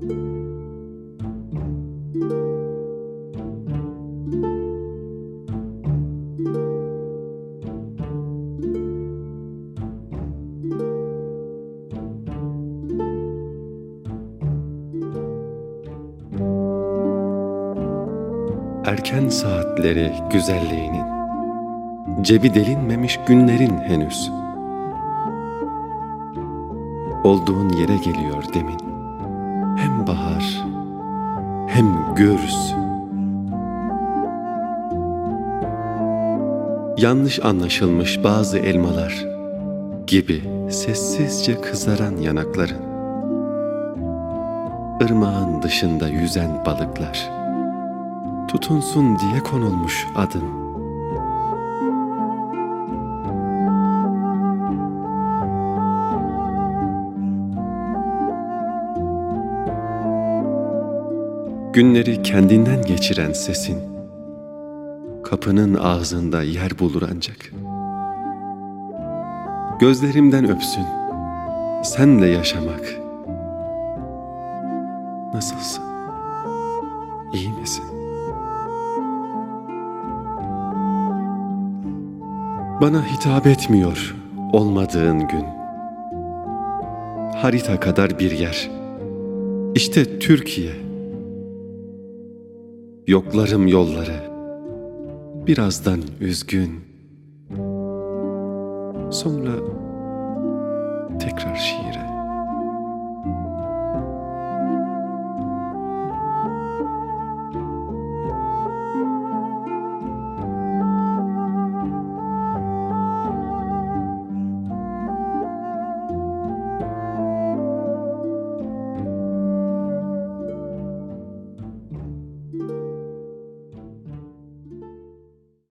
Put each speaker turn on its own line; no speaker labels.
Erken saatleri güzelliğinin Cebi delinmemiş günlerin henüz. Olduğun yere geliyor demin Hem bahar hem gürs Yanlış anlaşılmış bazı elmalar Gibi sessizce kızaran yanakların Irmağın dışında yüzen balıklar tutunsun diye konulmuş adın. Günleri kendinden geçiren sesin, kapının ağzında yer bulur ancak. Gözlerimden öpsün, senle yaşamak. Nasılsın? İyi misin? Bana hitap etmiyor olmadığın gün. Harita kadar bir yer. İşte Türkiye. Yoklarım yolları. Birazdan üzgün. Sonra tekrar şiire.